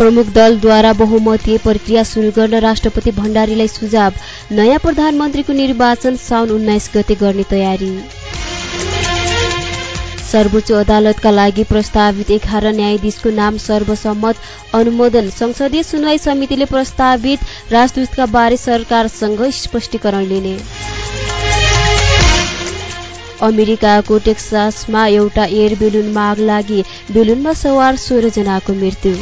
प्रमुख दलद्वारा बहुमतीय प्रक्रिया सुरु गर्न राष्ट्रपति भण्डारीलाई सुझाव। नयाँ प्रधानमन्त्रीको निर्वाचन साउन उन्नाइस गते गर्ने तयारी। सर्वोच्च अदालतका लागि प्रस्तावित एघार न्यायाधीशको नाम सर्वसम्मत अनुमोदन। संसदीय सुनवाई समितिले प्रस्तावित राजदूतका बारे सरकारसँग स्पष्टीकरण लिने। अमेरिकाको टेक्सासमा एउटा एयर बेलुनमा आग लागि बेलुनमा सवार सोह्र जनाको मृत्यु।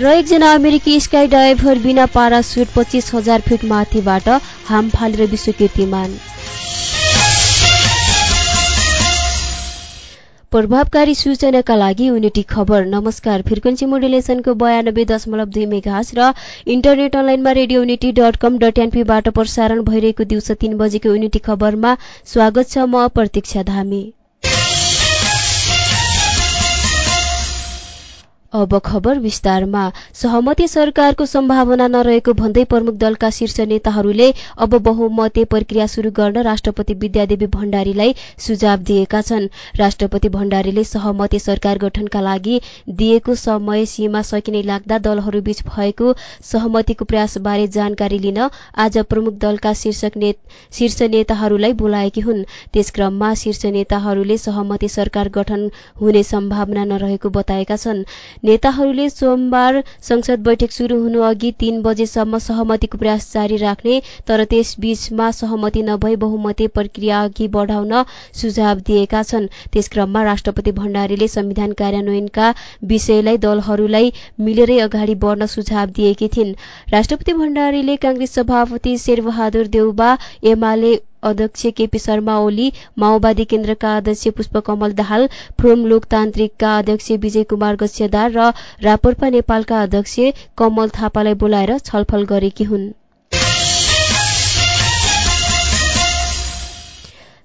र एकजना अमेरिकी स्काई डाइभर बिना पारासुट पच्चिस हजार फिट माथिबाट हाम फालेर विश्व कीर्तिमान प्रभावकारी सूचनाका लागि युनिटी खबर। नमस्कार फ्रिक्वेन्सी मोडुलेसनको बयानब्बे दशमलव दुई मेघास र इन्टरनेट अनलाइनमा Radio Unity dot com dot एनपीबाट प्रसारण भइरहेको दिउँसो तीन बजेको युनिटी खबरमा स्वागत छ म प्रतीक्षा धामी। अब खबर विस्तारमा। सहमति सरकारको सम्भावना नरहेको भन्दै प्रमुख दलका शीर्ष नेताहरूले अब बहुमते प्रक्रिया शुरू गर्न राष्ट्रपति विद्यादेवी भण्डारीलाई सुझाव दिएका छन्। राष्ट्रपति भण्डारीले सहमति सरकार गठनका लागि दिएको समय सीमा सकिने लाग्दा दलहरूबीच भएको सहमतिको प्रयासबारे जानकारी लिन आज प्रमुख दलका शीर्ष नेताहरूलाई बोलाएकी हुन्। त्यसक्रममा शीर्ष नेताहरूले सहमति सरकार गठन हुने सम्भावना नरहेको बताएका छन्। नेताहरूले सोमबार संसद बैठक शुरू हुनु अघि तीन बजेसम्म सहमतिको प्रयास जारी राख्ने तर त्यसबीचमा सहमति नभई बहुमती प्रक्रिया अघि बढाउन सुझाव दिएका छन्। त्यसक्रममा राष्ट्रपति भण्डारीले संविधान कार्यान्वयनका विषयलाई दलहरूलाई मिलेरै अगाडि बढ्न सुझाव दिएकी थिइन्। राष्ट्रपति भण्डारीले काङ्ग्रेस सभापति शेरबहादुर देउबा एमाले अध्यक्ष केपी शर्मा ओली माओवादी केन्द्रका अध्यक्ष पुष्पकमल दाहाल फ्रोम लोकतान्त्रिकका अध्यक्ष विजय कुमार गच्छेदार र रापरपा नेपालका अध्यक्ष कमल थापालाई बोलाएर छलफल गरेकी हुन्।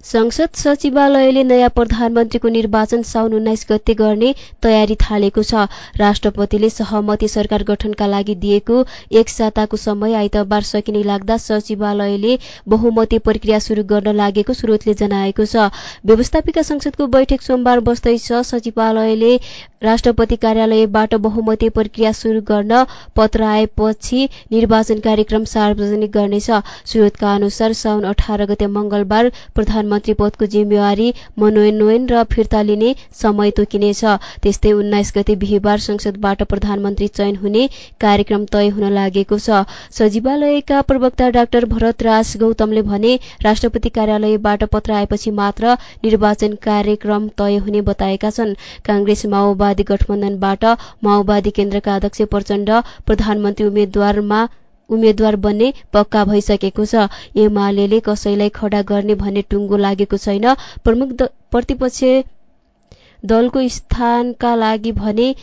संसद सचिवालयले नयाँ प्रधानमन्त्रीको निर्वाचन साउन उन्नाइस गते गर्ने तयारी थालेको छ। राष्ट्रपतिले सहमति सरकार गठनका लागि दिएको एक साताको समय आइतबार सकिने लाग्दा सचिवालयले बहुमती प्रक्रिया शुरू गर्न लागेको स्रोतले जनाएको छ। व्यवस्थापिका संसदको बैठक सोमबार बस्दैछ सचिवालयले राष्ट्रपति कार्यालयबाट बहुमती प्रक्रिया शुरू गर्न पत्र आएपछि निर्वाचन कार्यक्रम सार्वजनिक गर्नेछ। स्रोतका अनुसार साउन अठार गते मंगलबार प्रधानमन्त्री पदको जिम्मेवारी मनोनयन र फिर्ता लिने समय तोकिनेछ। त्यस्तै उन्नाइस गते बिहिबार संसदबाट प्रधानमन्त्री चयन हुने कार्यक्रम तय हुन लागेको छ। सचिवालयका प्रवक्ता डाक्टर भरतराज गौतमले भने राष्ट्रपति कार्यालयबाट पत्र आएपछि मात्र निर्वाचन कार्यक्रम तय हुने बताएका छन्। कांग्रेस माओवादी माओवादी गठबन्धनबाट माओवादी केन्द्रका अध्यक्ष प्रचण्ड प्रधानमन्त्री उम्मेद्वारमा उम्मेद्वार बन्ने पक्का भइसकेको छ। एमाले कसैलाई खडा गर्ने भन्ने टुङ्गो लागेको छैन। प्रमुख प्रतिपक्ष दलको स्थानका लागि भने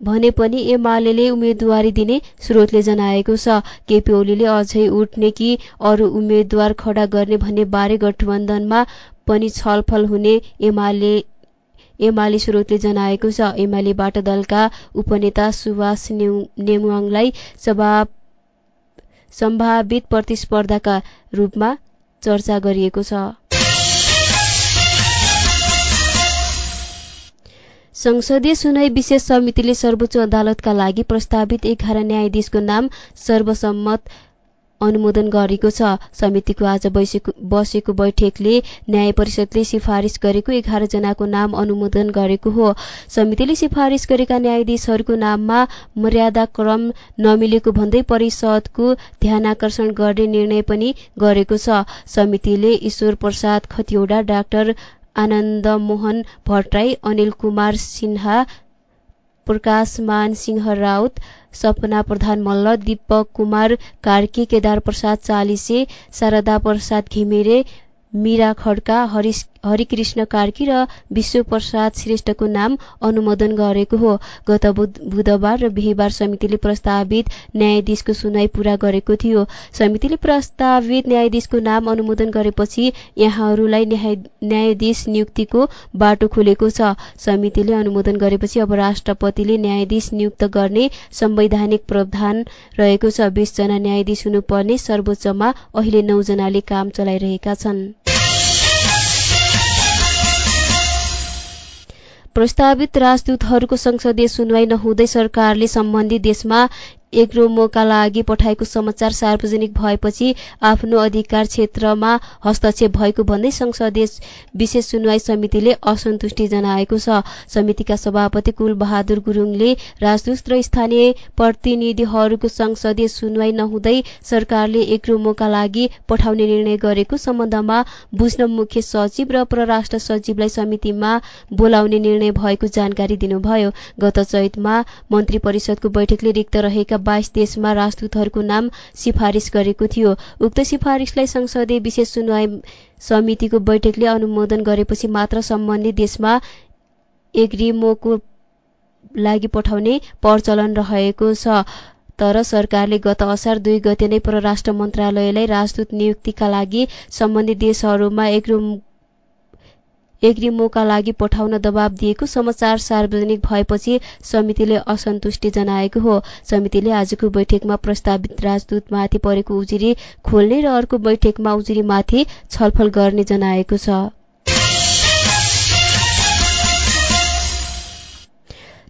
भने पनि एमाले उम्मेद्वारी दिने स्रोतले जनाएको छ। केपी ओलीले अझै उठ्ने कि अरू उम्मेद्वार खडा गर्ने भन्ने बारे गठबन्धनमा पनि छलफल हुने एमाले एमाले स्रोतले जनाएको छ। एमालेबाट दलका उपनेता सुभाष नेमुवाङलाई सम्भावित प्रतिस्पर्धाका रूपमा चर्चा गरिएको छ। संसदीय सुनवाई विशेष समितिले सर्वोच्च अदालतका लागि प्रस्तावित एघार न्यायाधीशको नाम सर्वसम्मत अनुमोदन गरेको छ। समितिको आज बसेको बैठकले न्याय परिषदले सिफारिस गरेको एघार जनाको नाम अनुमोदन गरेको हो। समितिले सिफारिस गरेका न्यायाधीशहरूको नाममा मर्यादा क्रम नमिलेको भन्दै परिषदको ध्यानकर्षण गर्ने निर्णय पनि गरेको छ। समितिले ईश्वर प्रसाद खतिवड़ा डाक्टर आनन्द मोहन भट्टराई अनिल कुमार सिन्हा प्रकाशमान सिंह राउत सपना प्रधान मल्ल दीपक कुमार कार्की केदार प्रसाद चालिसे शारदा प्रसाद घिमिरे मीरा खड्का हरिकृष्ण कार्की र विश्वप्रसाद श्रेष्ठको नाम अनुमोदन गरेको हो। गत बुधबार र बिहिबार समितिले प्रस्तावित न्यायाधीशको सुनाई पूरा गरेको थियो। समितिले प्रस्तावित न्यायाधीशको नाम अनुमोदन गरेपछि यहाँहरूलाई न्यायाधीश नियुक्तिको बाटो खुलेको छ। समितिले अनुमोदन गरेपछि अब राष्ट्रपतिले न्यायाधीश नियुक्त गर्ने संवैधानिक प्रावधान रहेको छ। बीसजना न्यायाधीश हुनुपर्ने सर्वोच्चमा अहिले नौजनाले काम चलाइरहेका छन्। प्रस्तावित राजदूतहरूको संसदीय सुनवाई नहुँदै सरकारले सम्बन्धित देशमा एग्रोमोका लागि पठाएको समाचार सार्वजनिक भएपछि आफ्नो अधिकार क्षेत्रमा हस्तक्षेप भएको भन्दै संसदीय विशेष सुनवाई समितिले असन्तुष्टि जनाएको छ। समितिका सभापति कुलबहादुर गुरुङले राजदूत र स्थानीय प्रतिनिधिहरूको संसदीय सुनवाई नहुँदै सरकारले एग्रोमोका लागि पठाउने निर्णय गरेको सम्बन्धमा बुझ्न मुख्य सचिव र परराष्ट्र सचिवलाई समितिमा बोलाउने निर्णय भएको जानकारी दिनुभयो। गत चैतमा मन्त्री परिषदको बैठकले रिक्त रहेका बाइस देशमा राजदूतहरूको नाम सिफारिस गरेको थियो। उक्त सिफारिसलाई संसदीय विशेष सुनवाई समितिको बैठकले अनुमोदन गरेपछि मात्र सम्बन्धित देशमा एग्रिमोको लागि पठाउने प्रचलन रहेको छ। तर सरकारले गत असार दुई गते नै परराष्ट्र मन्त्रालयलाई राजदूत नियुक्तिका लागि सम्बन्धित देशहरूमा एग्रो एग्रिमोका लागि पठाउन दबाव दिएको समाचार सार्वजनिक भएपछि समितिले असन्तुष्टि जनाएको हो। समितिले आजको बैठकमा प्रस्तावित राजदूतमाथि परेको उजुरी खोल्ने र अर्को बैठकमा उजुरीमाथि छलफल गर्ने जनाएको छ।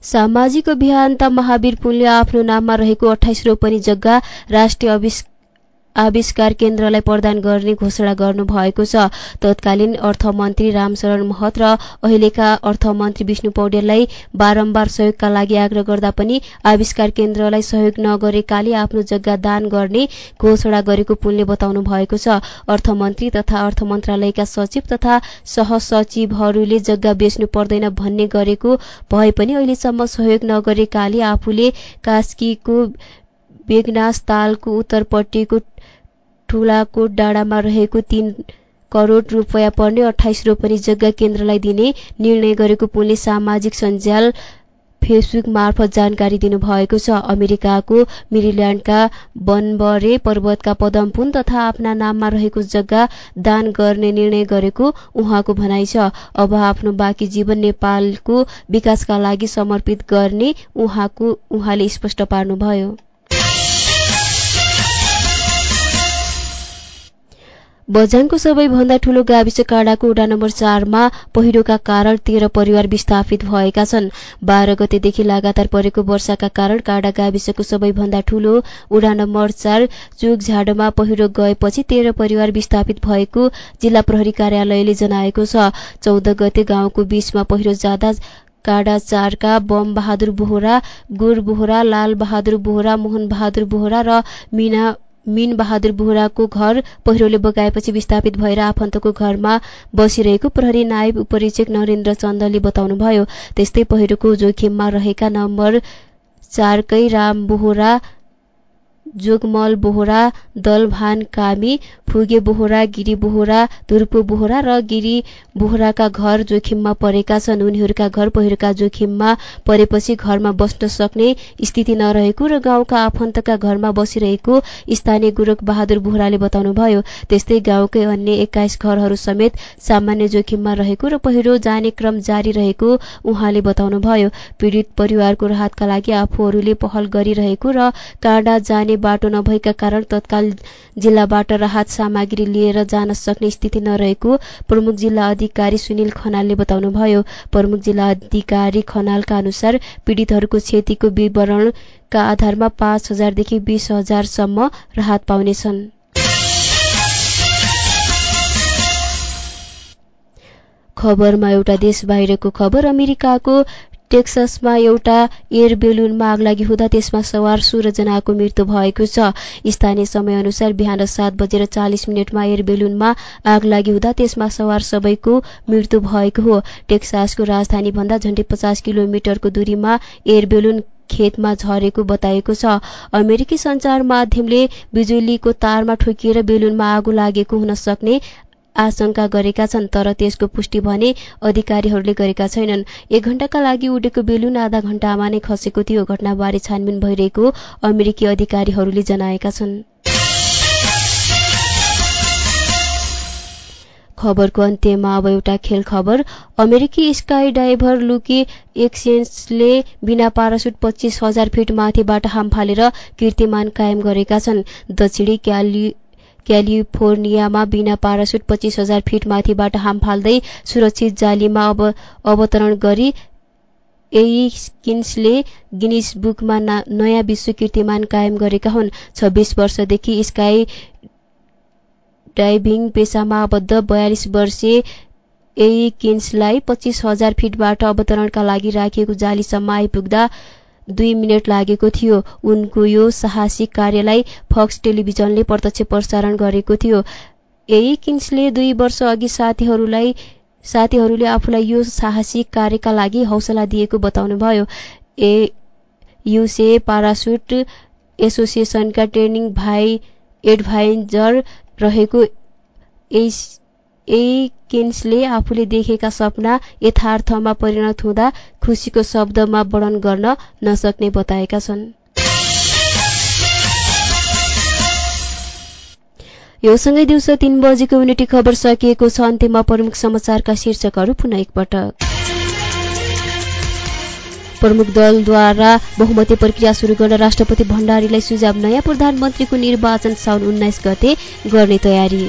सामाजिक अभियन्ता महावीर पुनले आफ्नो नाममा रहेको अठाइस रोपनी जग्गा राष्ट्रिय आविष्कार केन्द्रलाई प्रदान गर्ने घोषणा गर्नुभएको छ। तत्कालीन अर्थमन्त्री रामशरण महत र अहिलेका अर्थमन्त्री विष्णु पौडेललाई बारम्बार सहयोगका लागि आग्रह गर्दा पनि आविष्कार केन्द्रलाई सहयोग नगरेकाले आफ्नो जग्गा दान गर्ने घोषणा गरेको पुनले बताउनु भएको छ। अर्थमन्त्री तथा अर्थ मन्त्रालयका सचिव तथा सहसचिवहरूले जग्गा बेच्नु पर्दैन भन्ने गरेको भए पनि अहिलेसम्म सहयोग नगरेकाले आफूले कास्कीको बेगनास तालको उत्तरपट्टिको ठूलाकोट डाँडामा रहेको तीन करोड रुपियाँ पर्ने अठाइस रोपनी जग्गा केन्द्रलाई दिने निर्णय गरेको पुनले सामाजिक सञ्जाल फेसबुक मार्फत जानकारी दिनुभएको छ। अमेरिकाको मेरिल्याण्डका बनबरे पर्वतका पदमपुन तथा आफ्ना नाममा रहेको जग्गा दान गर्ने निर्णय गरेको उहाँको भनाइ छ। अब आफ्नो बाँकी जीवन नेपालको विकासका लागि समर्पित गर्ने उहाँको उहाँले स्पष्ट पार्नुभयो। बझाङको सबैभन्दा ठूलो गाविस काडाको वडा नम्बर चारमा पहिरोका कारण तेह्र परिवार विस्थापित भएका छन्। बाह्र गतेदेखि लगातार परेको वर्षाका कारण काडा गाविसको सबैभन्दा ठूलो वडा नम्बर चार चोकझाडमा पहिरो गएपछि तेह्र परिवार विस्थापित भएको जिल्ला प्रहरी कार्यालयले जनाएको छ। चौध गते गाउँको बीचमा पहिरो जाँदा काडा चारका बम बहादुर बोहरा गोर बोहरा लाल बहादुर बोहरा मोहन बहादुर बोहरा र मीना मिन बहादुर बोहराको घर पहिरोले बगाएपछि विस्थापित भएर आफन्तको घरमा बसिरहेको प्रहरी नायब उपरीक्षक नरेन्द्र चन्दले बताउनुभयो त्यस्तै पहिरोको जोखिममा रहेका नम्बर चारकै राम बोहरा जोगमल बोहरा दलभान कामी फुगे बोहरा गिरी बोहरा धुर्पो बोहरा र गिरी बोहराका घर जोखिममा परेका छन् उनीहरूका घर पहिरोका जोखिममा परेपछि घरमा बस्न सक्ने स्थिति नरहेको र गाउँका आफन्तका घरमा बसिरहेको स्थानीय गोरख बहादुर बोहराले बताउनुभयो त्यस्तै गाउँकै अन्य एक्काइस घरहरू समेत सामान्य जोखिममा रहेको र पहिरो जाने क्रम जारी रहेको उहाँले बताउनुभयो पीडित परिवारको राहतका लागि आफूहरूले पहल गरिरहेको र काँडा जाने बाटो नभएका कारण तत्काल जिल्लाबाट राहत सामग्री लिएर जान सक्ने स्थिति नरहेको प्रमुख जिल्ला अधिकारी सुनिल खनालले बताउनुभयो। प्रमुख जिल्ला अधिकारी खनालका अनुसार पीडितहरूको क्षतिको विवरणका आधारमा पाँच हजारदेखि बीस हजारसम्म राहत पाउनेछन्। खबरमा एउटा देश बाहिरको खबर अमेरिकाको टेक्ससमा एउटा एयर बेलुनमा आगलागी हुँदा त्यसमा सवार सोह्र जनाको मृत्यु भएको छ। स्थानीय समयअनुसार बिहान सात बजेर चालिस मिनटमा एयर बेलुनमा आग लागि हुँदा त्यसमा सवार सबैको मृत्यु भएको हो। टेक्सासको राजधानी भन्दा झण्डै पचास किलोमिटरको दूरीमा एयर बेलुन खेतमा झरेको बताएको छ। अमेरिकी सञ्चार माध्यमले बिजुलीको तारमा ठोकिएर बेलुनमा आगो लागेको हुन सक्ने आशंका गरेका छन् तर त्यसको पुष्टि भने अधिकारीहरूले गरेका छैनन्। एक घण्टाका लागि उडेको बेलुन आधा घण्टामा नै खसेको थियो। घटनाबारे छानबिन भइरहेको अमेरिकी अधिकारीहरूले जनाएका छन्। खबरको अन्त्यमा अब एउटा खेल खबर। अमेरिकी स्काई डाइभर लुकी एक्सेन्सले बिना पारासुट पच्चिस हजार फिट माथिबाट हाम फालेर कीर्तिमान कायम गरेका छन्। दक्षिणी क्याली क्यालिफोर्नियामा बिना पारासुट पच्चिस हजार फिट माथिबाट हाम फाल्दै सुरक्षित जालीमा अवतरण गरी एइकिन्सले गिनिस बुकमा नयाँ विश्व कीर्तिमान कायम गरेका हुन्। छब्बीस वर्षदेखि स्काई डाइभिङ पेसामा आबद्ध बयालिस वर्षीय एइकिन्सलाई पच्चिस हजार फिटबाट अवतरणका लागि राखिएको जालीसम्म आइपुग्दा दुई मिनट लागेको थियो। उनको यो साहसिक कार्यलाई फक्स टेलिभिजनले प्रत्यक्ष प्रसारण गरेको थियो। एइकिन्सले दुई वर्ष अघि साथीहरूलाई साथीहरूले आफूलाई यो साहसिक कार्यका लागि हौसला दिएको बताउनुभयो। ए युसे पारासुट एसोसिएसनका ट्रेनिङ भाइ एडभाइजर रहेको एकिन्सले आफूले देखेका सपना यथार्थमा परिणत हुँदा खुसीको शब्दमा वर्णन गर्न नसक्ने बताएका छन्। यो सँगै दिउँसो तीन बजेको युनिटी खबर सकिएको छ। अन्त्यमा प्रमुख समाचारका शीर्षकहरू पुनः एकपटक। प्रमुख दलद्वारा बहुमती प्रक्रिया सुरु गर्न राष्ट्रपति भण्डारीलाई सुझाव नयाँ प्रधानमन्त्रीको निर्वाचन साउन उन्नाइस गते गर्ने तयारी।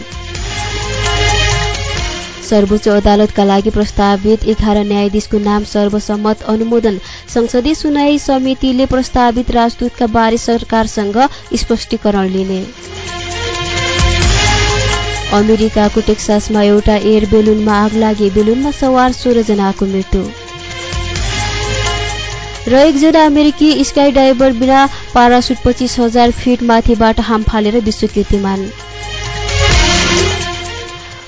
सर्वोच्च अदालतका लागि प्रस्तावित एघार न्यायाधीशको नाम सर्वसम्मत अनुमोदन संसदीय सुनाई समितिले प्रस्तावित राजदूतका बारे सरकारसँग स्पष्टीकरण लिने। अमेरिकाको टेक्सासमा एउटा एयर बेलुनमा आग लागे बेलुनमा सवार सोह्रजनाको मृत्यु। र एकजना अमेरिकी स्काई डाइभर बिना पारासुट पच्चिस हजार फिट माथिबाट हाम फालेर विश्व कीर्तिमान